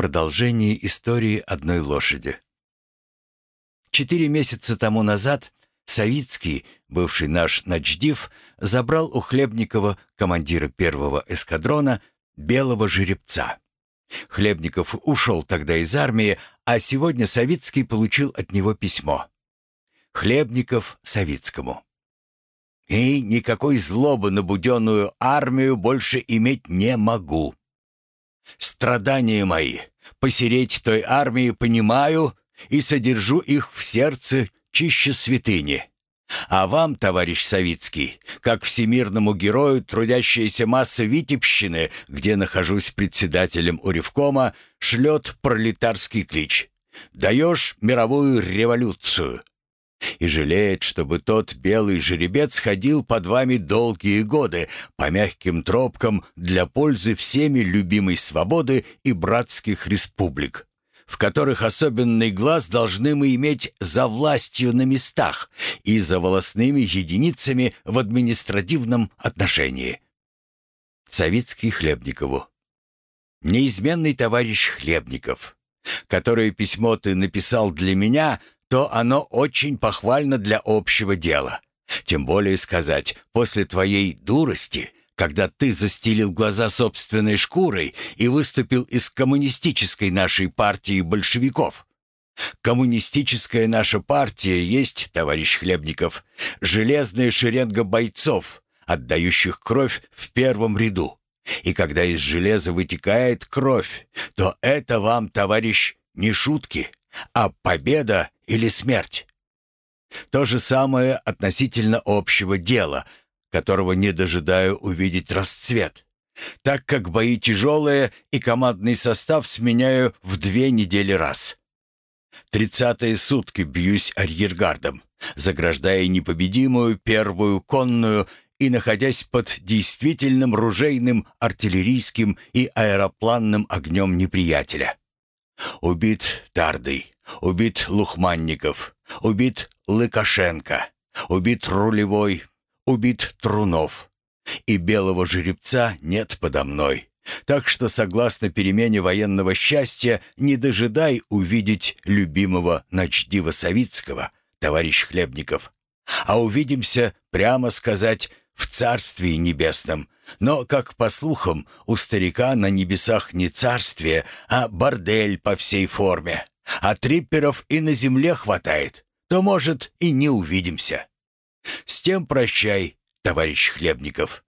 Продолжение истории одной лошади. Четыре месяца тому назад Савицкий, бывший наш начдив, забрал у Хлебникова, командира первого эскадрона, белого жеребца. Хлебников ушел тогда из армии, а сегодня Савицкий получил от него письмо. Хлебников Савицкому. «И никакой злобы на буденную армию больше иметь не могу. Страдания мои, посереть той армии понимаю и содержу их в сердце чище святыни. А вам, товарищ Савицкий, как всемирному герою трудящаяся масса Витебщины, где нахожусь председателем Уревкома, шлет пролетарский клич. Даешь мировую революцию. И жалеет, чтобы тот белый жеребец ходил под вами долгие годы по мягким тропкам для пользы всеми любимой свободы и братских республик в которых особенный глаз должны мы иметь за властью на местах и за волосными единицами в административном отношении. Савицкий Хлебникову. Неизменный товарищ Хлебников, которое письмо ты написал для меня, то оно очень похвально для общего дела. Тем более сказать, после твоей дурости когда ты застелил глаза собственной шкурой и выступил из коммунистической нашей партии большевиков. Коммунистическая наша партия есть, товарищ Хлебников, железная шеренга бойцов, отдающих кровь в первом ряду. И когда из железа вытекает кровь, то это вам, товарищ, не шутки, а победа или смерть. То же самое относительно общего дела, которого не дожидаю увидеть расцвет, так как бои тяжелые и командный состав сменяю в две недели раз. Тридцатые сутки бьюсь арьергардом, заграждая непобедимую первую конную и находясь под действительным ружейным, артиллерийским и аэропланным огнем неприятеля. Убит Тардый, убит Лухманников, убит Лыкашенко, убит рулевой убит Трунов, и белого жеребца нет подо мной. Так что, согласно перемене военного счастья, не дожидай увидеть любимого Ночдива Савицкого, товарищ Хлебников. А увидимся, прямо сказать, в Царствии Небесном. Но, как по слухам, у старика на небесах не царствие, а бордель по всей форме. А трипперов и на земле хватает. То, может, и не увидимся. С тем прощай, товарищ Хлебников.